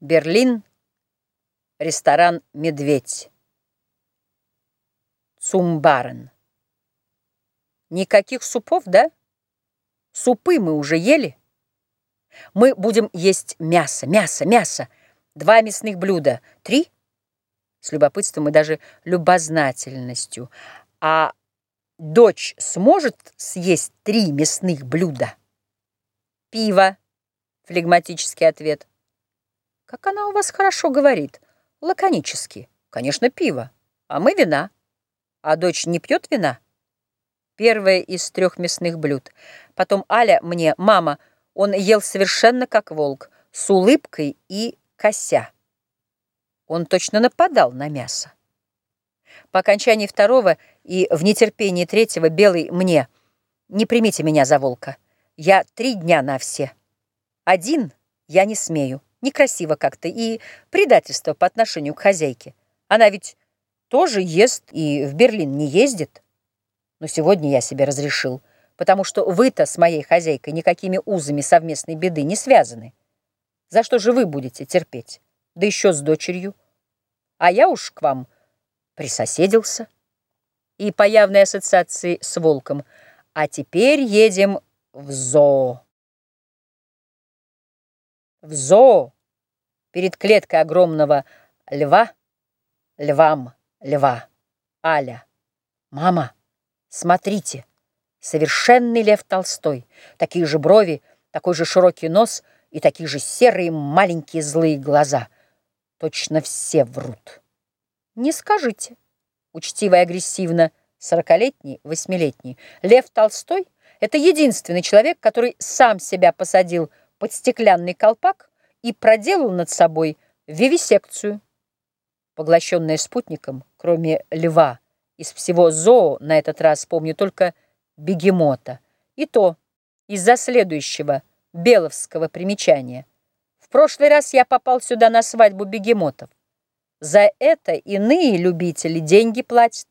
Берлин, ресторан «Медведь». Цумбарен. Никаких супов, да? Супы мы уже ели. Мы будем есть мясо, мясо, мясо. Два мясных блюда. Три? С любопытством и даже любознательностью. А дочь сможет съесть три мясных блюда? Пиво. Флегматический ответ. Как она у вас хорошо говорит. Лаконически. Конечно, пиво. А мы вина. А дочь не пьет вина? Первое из трех мясных блюд. Потом Аля мне, мама, он ел совершенно как волк, с улыбкой и кося. Он точно нападал на мясо. По окончании второго и в нетерпении третьего белый мне. Не примите меня за волка. Я три дня на все. Один я не смею. Некрасиво как-то и предательство по отношению к хозяйке. Она ведь тоже ест и в Берлин не ездит. Но сегодня я себе разрешил, потому что вы-то с моей хозяйкой никакими узами совместной беды не связаны. За что же вы будете терпеть? Да еще с дочерью. А я уж к вам присоседился. И по явной ассоциации с волком. А теперь едем в зоо в зоо, перед клеткой огромного льва, львам льва, Аля. Мама, смотрите, совершенный лев Толстой, такие же брови, такой же широкий нос и такие же серые маленькие злые глаза. Точно все врут. Не скажите, учтиво и агрессивно, сорокалетний, восьмилетний. Лев Толстой — это единственный человек, который сам себя посадил под стеклянный колпак и проделал над собой вивисекцию. Поглощенная спутником, кроме льва, из всего зоо на этот раз помню только бегемота. И то из-за следующего беловского примечания. В прошлый раз я попал сюда на свадьбу бегемотов. За это иные любители деньги платят.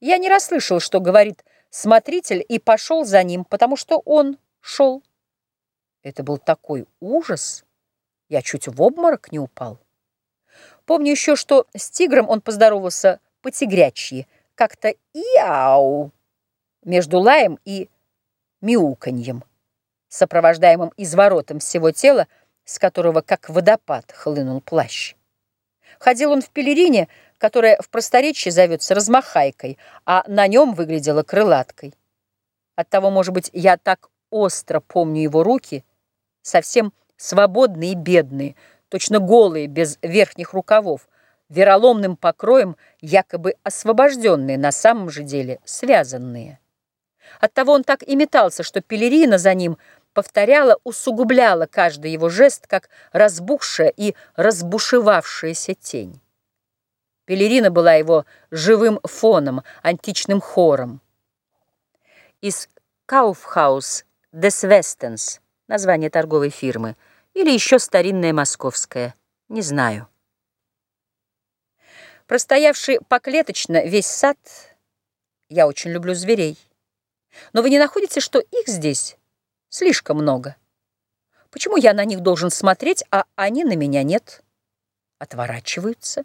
Я не расслышал, что говорит смотритель, и пошел за ним, потому что он шел. Это был такой ужас, я чуть в обморок не упал. Помню еще, что с тигром он поздоровался по-тигрячьи, как-то «яу» между лаем и мяуканьем, сопровождаемым изворотом всего тела, с которого как водопад хлынул плащ. Ходил он в пелерине, которая в просторечии зовется размахайкой, а на нем выглядела крылаткой. Оттого, может быть, я так остро помню его руки – совсем свободные и бедные, точно голые, без верхних рукавов, вероломным покроем якобы освобожденные, на самом же деле связанные. Оттого он так и метался, что пелерина за ним повторяла, усугубляла каждый его жест, как разбухшая и разбушевавшаяся тень. Пелерина была его живым фоном, античным хором. Из «Кауфхаус des Westens» название торговой фирмы, или еще старинное московское, не знаю. Простоявший поклеточно весь сад, я очень люблю зверей. Но вы не находите, что их здесь слишком много? Почему я на них должен смотреть, а они на меня нет? Отворачиваются.